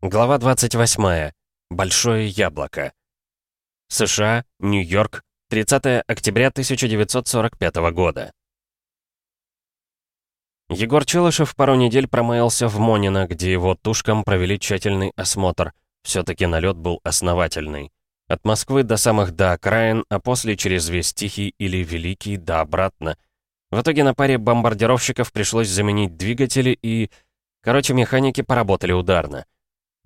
Глава 28. Большое яблоко. США, Нью-Йорк, 30 октября 1945 года. Егор Челышев пару недель промаялся в Монино, где его тушкам провели тщательный осмотр. Все-таки налет был основательный. От Москвы до самых до окраин, а после через весь Тихий или Великий да обратно. В итоге на паре бомбардировщиков пришлось заменить двигатели и... Короче, механики поработали ударно.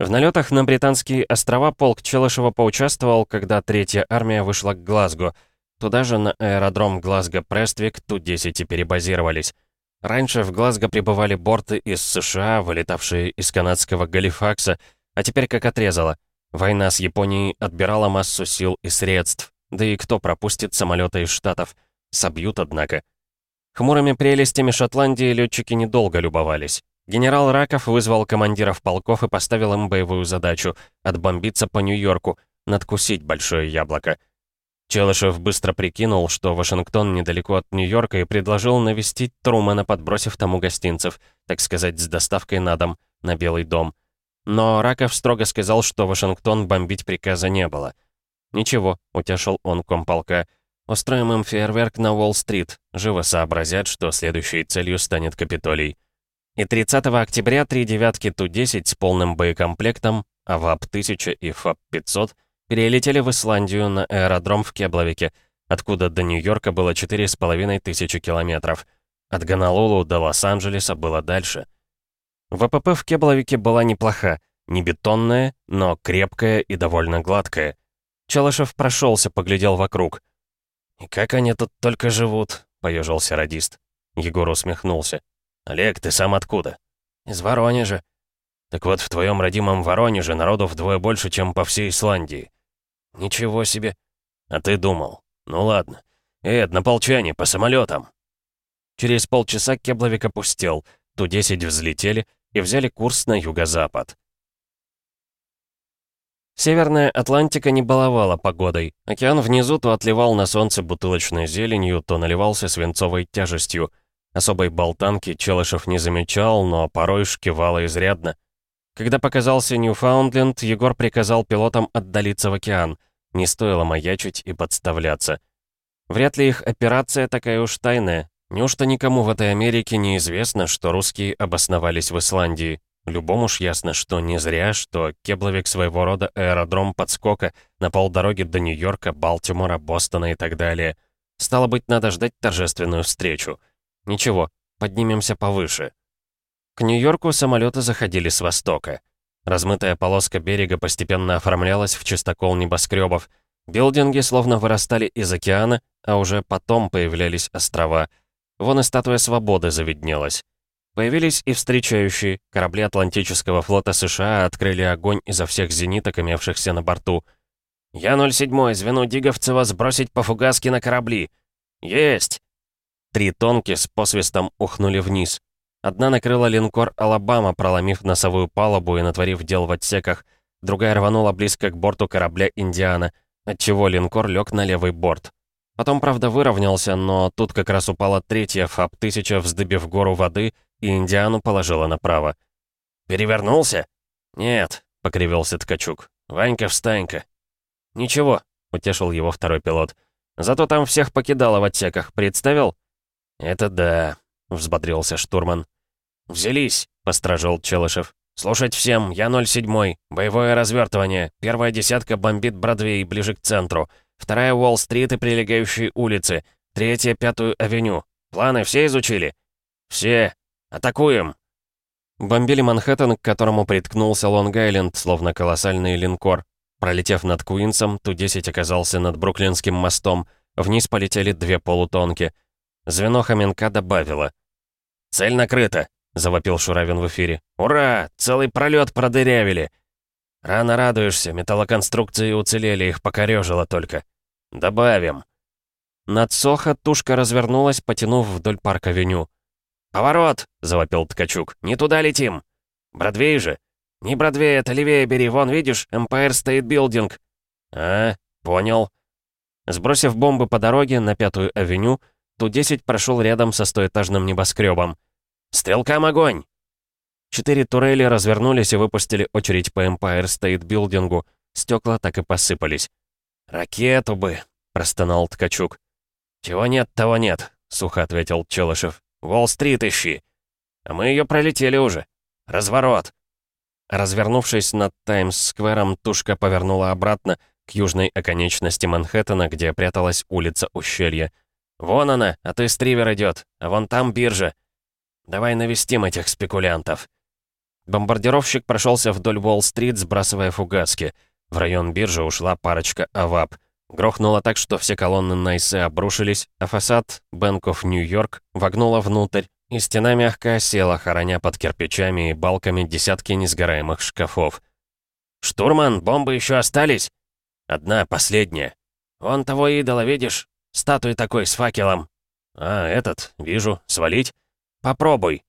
В налетах на британские острова полк Челышева поучаствовал, когда Третья армия вышла к Глазго. Туда же на аэродром Глазго-Прествик Ту-10 и перебазировались. Раньше в Глазго прибывали борты из США, вылетавшие из канадского Галифакса, а теперь как отрезало. Война с Японией отбирала массу сил и средств. Да и кто пропустит самолеты из Штатов? Собьют, однако. Хмурыми прелестями Шотландии летчики недолго любовались. Генерал Раков вызвал командиров полков и поставил им боевую задачу — отбомбиться по Нью-Йорку, надкусить большое яблоко. Челышев быстро прикинул, что Вашингтон недалеко от Нью-Йорка и предложил навестить Трумана, подбросив тому гостинцев, так сказать, с доставкой на дом, на Белый дом. Но Раков строго сказал, что Вашингтон бомбить приказа не было. «Ничего», — утешил он комполка, — «устроим им фейерверк на Уолл-стрит, живо сообразят, что следующей целью станет Капитолий». И 30 октября три девятки Ту-10 с полным боекомплектом, АВАП-1000 и ФАП-500 перелетели в Исландию на аэродром в Кебловике, откуда до Нью-Йорка было 4,5 тысячи километров. От Гонолулу до Лос-Анджелеса было дальше. ВПП в Кебловике была неплоха, не бетонная, но крепкая и довольно гладкая. Челышев прошелся, поглядел вокруг. «И как они тут только живут?» — поежился радист. Егор усмехнулся. «Олег, ты сам откуда?» «Из Воронежа». «Так вот, в твоем родимом Воронеже народу вдвое больше, чем по всей Исландии». «Ничего себе». «А ты думал? Ну ладно. Эй, однополчане, по самолетам. Через полчаса Кебловик опустел, Ту-10 взлетели и взяли курс на юго-запад. Северная Атлантика не баловала погодой. Океан внизу то отливал на солнце бутылочной зеленью, то наливался свинцовой тяжестью — Особой болтанки Челышев не замечал, но порой шкивало изрядно. Когда показался Ньюфаундленд, Егор приказал пилотам отдалиться в океан. Не стоило маячить и подставляться. Вряд ли их операция такая уж тайная. Неужто никому в этой Америке не известно, что русские обосновались в Исландии? Любому ж ясно, что не зря, что Кебловик своего рода аэродром подскока на полдороги до Нью-Йорка, Балтимора, Бостона и так далее. Стало быть, надо ждать торжественную встречу. Ничего, поднимемся повыше. К Нью-Йорку самолеты заходили с востока. Размытая полоска берега постепенно оформлялась в чистокол небоскребов. Билдинги словно вырастали из океана, а уже потом появлялись острова. Вон и статуя свободы завиднелась. Появились и встречающие. Корабли Атлантического флота США открыли огонь изо всех зениток, имевшихся на борту. «Я-07, звено Диговцева сбросить по фугаске на корабли!» «Есть!» Три тонки с посвистом ухнули вниз. Одна накрыла линкор «Алабама», проломив носовую палубу и натворив дел в отсеках. Другая рванула близко к борту корабля «Индиана», отчего линкор лег на левый борт. Потом, правда, выровнялся, но тут как раз упала третья ФАП-1000, вздыбив гору воды, и «Индиану» положила направо. «Перевернулся?» «Нет», — покривился Ткачук. «Ванька, встань-ка». «Ничего», — утешил его второй пилот. «Зато там всех покидало в отсеках, представил?» «Это да», — взбодрился штурман. «Взялись», — постражил Челышев. «Слушать всем, я 07, боевое развертывание. Первая десятка бомбит Бродвей, ближе к центру. Вторая Уолл-стрит и прилегающие улицы. Третья Пятую авеню. Планы все изучили?» «Все. Атакуем!» Бомбили Манхэттен, к которому приткнулся Лонг-Айленд, словно колоссальный линкор. Пролетев над Куинсом, Ту-10 оказался над Бруклинским мостом. Вниз полетели две полутонки. Звено Хоменка добавило. «Цель накрыта!» — завопил Шуравин в эфире. «Ура! Целый пролет продырявили!» «Рано радуешься, металлоконструкции уцелели, их покорежило только. Добавим!» Над Сохо тушка развернулась, потянув вдоль парк-авеню. «Поворот!» — завопил Ткачук. «Не туда летим!» «Бродвей же!» «Не Бродвей, это левее бери, вон, видишь, Empire State Building!» «А, понял». Сбросив бомбы по дороге на Пятую авеню, Ту-10 прошел рядом со стоэтажным небоскребом. «Стрелкам огонь!» Четыре турели развернулись и выпустили очередь по Empire State Билдингу. Стекла так и посыпались. «Ракету бы!» — простонал Ткачук. «Чего нет, того нет», — сухо ответил Челышев. «Уолл-стрит ищи!» «А мы ее пролетели уже. Разворот!» Развернувшись над Таймс-сквером, тушка повернула обратно к южной оконечности Манхэттена, где пряталась улица Ущелья. «Вон она, а ты стривер идет, а вон там биржа. Давай навестим этих спекулянтов». Бомбардировщик прошелся вдоль Уолл-стрит, сбрасывая фугаски. В район биржи ушла парочка авап. Грохнуло так, что все колонны Найсы обрушились, а фасад Bank of York вогнуло внутрь, и стена мягко осела, хороня под кирпичами и балками десятки несгораемых шкафов. «Штурман, бомбы еще остались?» «Одна, последняя. Вон того идола, видишь? Статуи такой, с факелом». «А, этот, вижу. Свалить?» «Попробуй».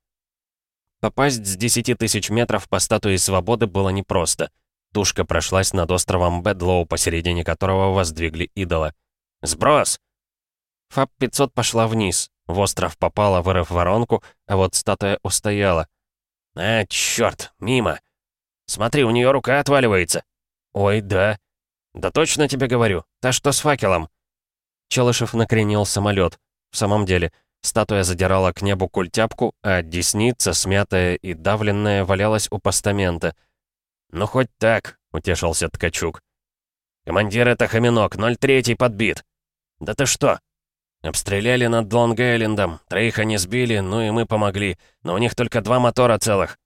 Попасть с десяти тысяч метров по статуе свободы было непросто. Тушка прошлась над островом Бедлоу, посередине которого воздвигли идола. «Сброс!» ФАП-500 пошла вниз. В остров попала, вырыв воронку, а вот статуя устояла. «А, чёрт, мимо! Смотри, у нее рука отваливается!» «Ой, да!» «Да точно тебе говорю, та что с факелом!» Челышев накренил самолет. В самом деле, статуя задирала к небу культяпку, а десница, смятая и давленная, валялась у постамента. «Ну, хоть так», — утешился Ткачук. «Командир, это Хаминок, 03 подбит». «Да ты что?» «Обстреляли над Лонг-Эйлендом, троих они сбили, ну и мы помогли, но у них только два мотора целых».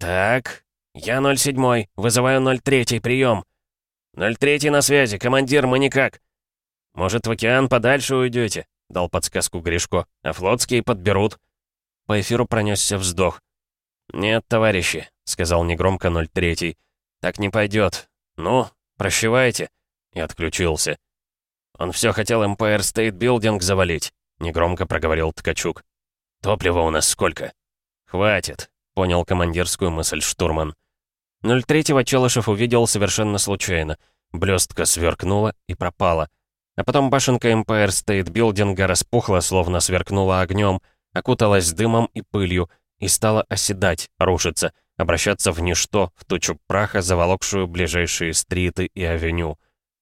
«Так, я 07, вызываю 03, прием. 03 на связи, командир, мы никак». «Может, в океан подальше уйдете?» — дал подсказку Гришко. «А флотские подберут». По эфиру пронесся вздох. «Нет, товарищи», — сказал негромко 03. «Так не пойдет. Ну, прощевайте». И отключился. «Он все хотел Empire State Building завалить», — негромко проговорил Ткачук. «Топлива у нас сколько?» «Хватит», — понял командирскую мысль штурман. 03-го Челышев увидел совершенно случайно. Блестка сверкнула и пропала. А потом башенка Empire State Building распухла, словно сверкнула огнем, окуталась дымом и пылью и стала оседать, рушиться, обращаться в ничто, в тучу праха, заволокшую ближайшие стриты и авеню.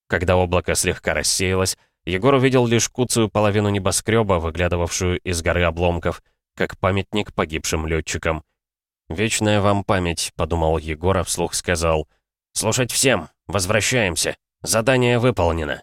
Когда облако слегка рассеялось, Егор увидел лишь куцую половину небоскреба, выглядывавшую из горы обломков, как памятник погибшим летчикам. «Вечная вам память», — подумал Егор, а вслух сказал. «Слушать всем! Возвращаемся! Задание выполнено!»